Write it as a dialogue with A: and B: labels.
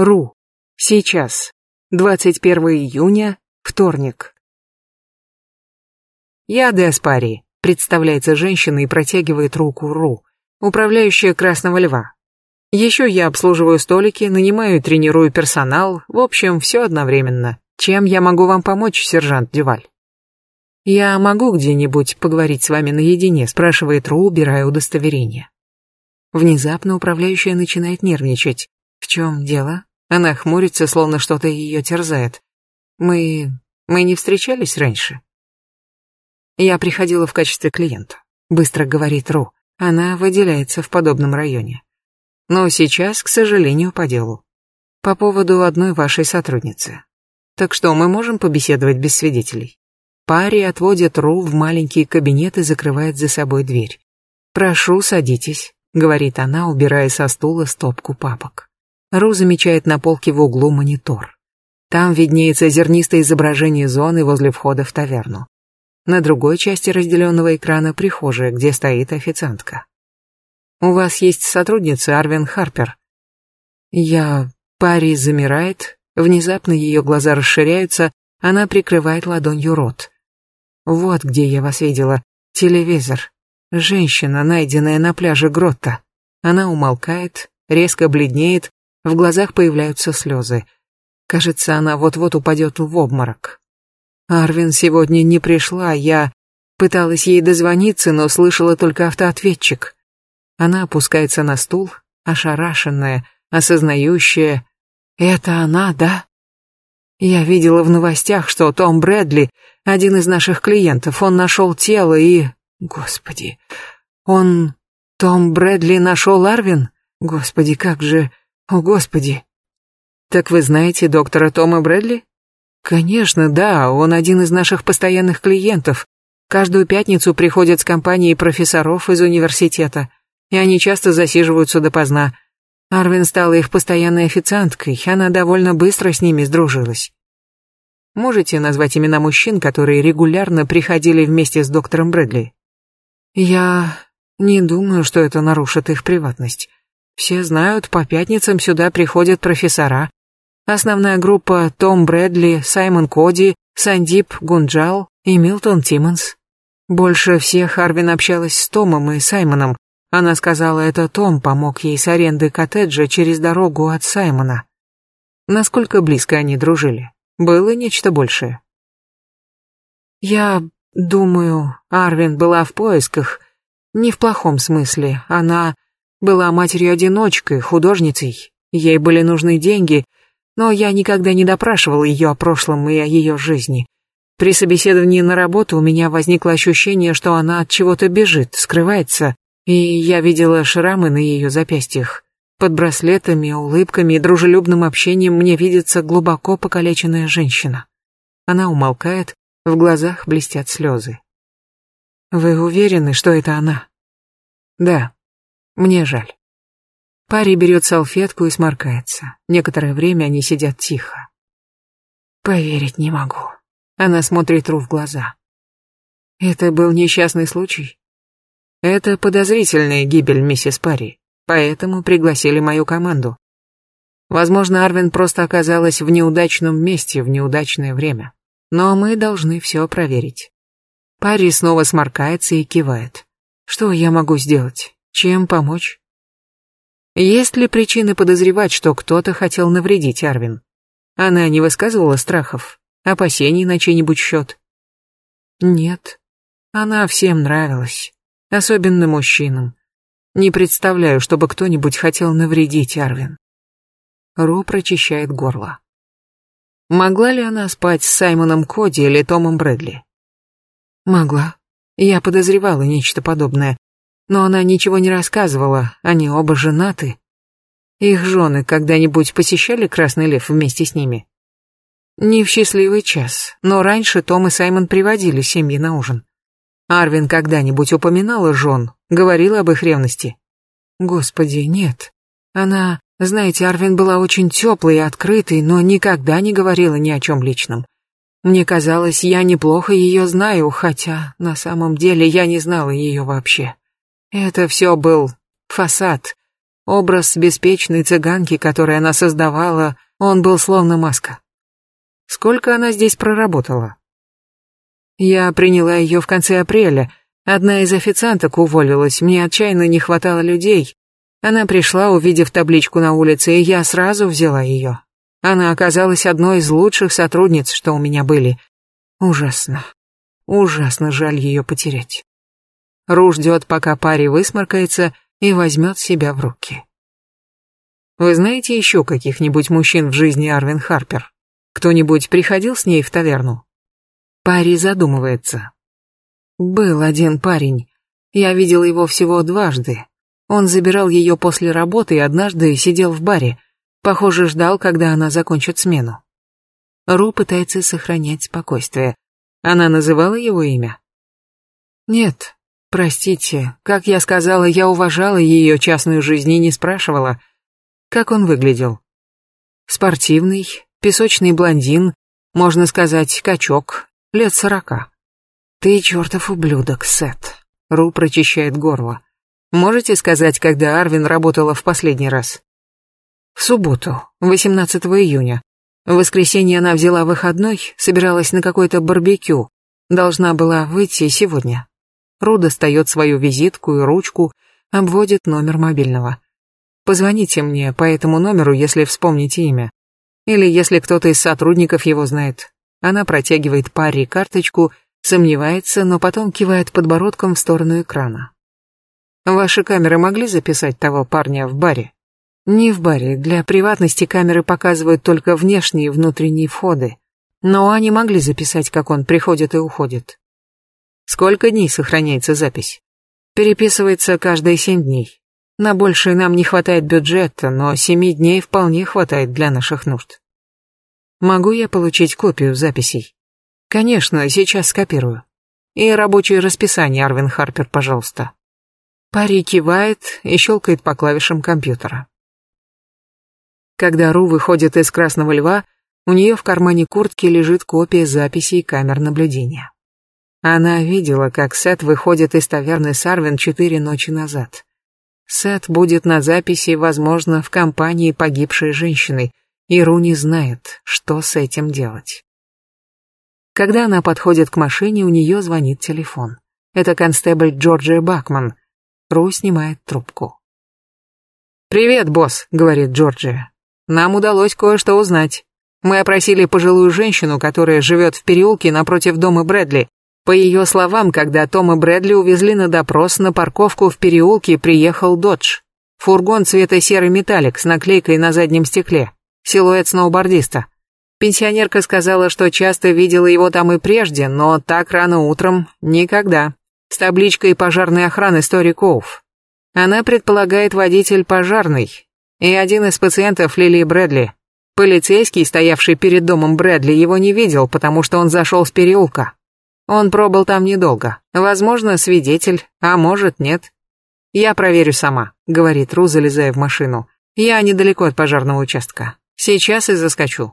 A: Ру. Сейчас. 21 июня, вторник. «Я Деспари», — представляется женщина и протягивает руку Ру, управляющая Красного Льва. «Еще я обслуживаю столики, нанимаю и тренирую персонал, в общем, все одновременно. Чем я могу вам помочь, сержант Дюваль?» «Я могу где-нибудь поговорить с вами наедине?» — спрашивает Ру, убирая удостоверение. Внезапно управляющая начинает нервничать. «В чем дело?» Она хмурится, словно что-то ее терзает. Мы... мы не встречались раньше? Я приходила в качестве клиента. Быстро говорит Ру. Она выделяется в подобном районе. Но сейчас, к сожалению, по делу. По поводу одной вашей сотрудницы. Так что мы можем побеседовать без свидетелей. Пари отводит Ру в маленький кабинет и закрывает за собой дверь. «Прошу, садитесь», — говорит она, убирая со стула стопку папок. Ру замечает на полке в углу монитор. Там виднеется зернистое изображение зоны возле входа в таверну. На другой части разделенного экрана прихожая, где стоит официантка. «У вас есть сотрудница Арвин Харпер». «Я...» Пари замирает, внезапно ее глаза расширяются, она прикрывает ладонью рот. «Вот где я вас видела. Телевизор. Женщина, найденная на пляже Гротта». Она умолкает, резко бледнеет, в глазах появляются слезы. Кажется, она вот-вот упадет в обморок. Арвин сегодня не пришла, я пыталась ей дозвониться, но слышала только автоответчик. Она опускается на стул, ошарашенная, осознающая. «Это она, да?» Я видела в новостях, что Том Брэдли, один из наших клиентов, он нашел тело и... Господи, он... Том Брэдли нашел Арвин? Господи, как же... «О, Господи!» «Так вы знаете доктора Тома Брэдли?» «Конечно, да, он один из наших постоянных клиентов. Каждую пятницу приходят с компанией профессоров из университета, и они часто засиживаются допоздна. Арвин стала их постоянной официанткой, и она довольно быстро с ними сдружилась. Можете назвать имена мужчин, которые регулярно приходили вместе с доктором Брэдли? Я не думаю, что это нарушит их приватность. Все знают, по пятницам сюда приходят профессора. Основная группа Том Брэдли, Саймон Коди, Сандип Гунджал и Милтон Тиммонс. Больше всех Арвин общалась с Томом и Саймоном. Она сказала, это Том помог ей с аренды коттеджа через дорогу от Саймона. Насколько близко они дружили? Было нечто большее. Я думаю, Арвин была в поисках. Не в плохом смысле. Она была матерью-одиночкой, художницей, ей были нужны деньги, но я никогда не допрашивал ее о прошлом и о ее жизни. При собеседовании на работу у меня возникло ощущение, что она от чего-то бежит, скрывается, и я видела шрамы на ее запястьях. Под браслетами, улыбками и дружелюбным общением мне видится глубоко покалеченная женщина. Она умолкает, в глазах блестят слезы. «Вы уверены, что это она?» «Да», мне жаль. Парень берет салфетку и сморкается. Некоторое время они сидят тихо. Поверить не могу. Она смотрит Ру в глаза. Это был несчастный случай. Это подозрительная гибель миссис Парри, поэтому пригласили мою команду. Возможно, Арвин просто оказалась в неудачном месте в неудачное время. Но мы должны все проверить. Парри снова сморкается и кивает. Что я могу сделать? Чем помочь? Есть ли причины подозревать, что кто-то хотел навредить Арвин? Она не высказывала страхов, опасений на чей-нибудь счет? Нет. Она всем нравилась, особенно мужчинам. Не представляю, чтобы кто-нибудь хотел навредить Арвин. Ру прочищает горло. Могла ли она спать с Саймоном Коди или Томом Брэдли? Могла. Я подозревала нечто подобное, но она ничего не рассказывала, они оба женаты. Их жены когда-нибудь посещали Красный Лев вместе с ними? Не в счастливый час, но раньше Том и Саймон приводили семьи на ужин. Арвин когда-нибудь упоминала жен, говорила об их ревности? Господи, нет. Она, знаете, Арвин была очень теплой и открытой, но никогда не говорила ни о чем личном. Мне казалось, я неплохо ее знаю, хотя на самом деле я не знала ее вообще. Это все был фасад. Образ беспечной цыганки, который она создавала, он был словно маска. Сколько она здесь проработала? Я приняла ее в конце апреля. Одна из официанток уволилась, мне отчаянно не хватало людей. Она пришла, увидев табличку на улице, и я сразу взяла ее. Она оказалась одной из лучших сотрудниц, что у меня были. Ужасно. Ужасно жаль ее потерять. Ру ждет, пока парень высморкается и возьмет себя в руки. Вы знаете еще каких-нибудь мужчин в жизни Арвин Харпер? Кто-нибудь приходил с ней в таверну? Пари задумывается. Был один парень. Я видел его всего дважды. Он забирал ее после работы и однажды сидел в баре. Похоже, ждал, когда она закончит смену. Ру пытается сохранять спокойствие. Она называла его имя? Нет, Простите, как я сказала, я уважала ее частную жизнь и не спрашивала. Как он выглядел? Спортивный, песочный блондин, можно сказать, качок, лет сорока. Ты чертов ублюдок, Сет. Ру прочищает горло. Можете сказать, когда Арвин работала в последний раз? В субботу, 18 июня. В воскресенье она взяла выходной, собиралась на какое-то барбекю. Должна была выйти сегодня. Ру достает свою визитку и ручку, обводит номер мобильного. Позвоните мне по этому номеру, если вспомните имя. Или если кто-то из сотрудников его знает. Она протягивает паре карточку, сомневается, но потом кивает подбородком в сторону экрана. Ваши камеры могли записать того парня в баре? Не в баре, для приватности камеры показывают только внешние и внутренние входы. Но они могли записать, как он приходит и уходит. Сколько дней сохраняется запись? Переписывается каждые семь дней. На большее нам не хватает бюджета, но семи дней вполне хватает для наших нужд. Могу я получить копию записей? Конечно, сейчас скопирую. И рабочее расписание, Арвин Харпер, пожалуйста. Пари кивает и щелкает по клавишам компьютера. Когда Ру выходит из Красного Льва, у нее в кармане куртки лежит копия записей камер наблюдения. Она видела, как Сет выходит из таверны Сарвин четыре ночи назад. Сет будет на записи, возможно, в компании погибшей женщины, и Ру не знает, что с этим делать. Когда она подходит к машине, у нее звонит телефон. Это констебль Джорджия Бакман. Ру снимает трубку. «Привет, босс», — говорит Джорджия. «Нам удалось кое-что узнать. Мы опросили пожилую женщину, которая живет в переулке напротив дома Брэдли, по ее словам, когда Том и Брэдли увезли на допрос, на парковку в переулке приехал Додж. Фургон цвета серый металлик с наклейкой на заднем стекле. Силуэт сноубордиста. Пенсионерка сказала, что часто видела его там и прежде, но так рано утром никогда. С табличкой пожарной охраны Стори Коуф. Она предполагает водитель пожарный. И один из пациентов Лилии Брэдли. Полицейский, стоявший перед домом Брэдли, его не видел, потому что он зашел с переулка. Он пробыл там недолго. Возможно, свидетель, а может, нет. «Я проверю сама», — говорит Руза, залезая в машину. «Я недалеко от пожарного участка. Сейчас и заскочу.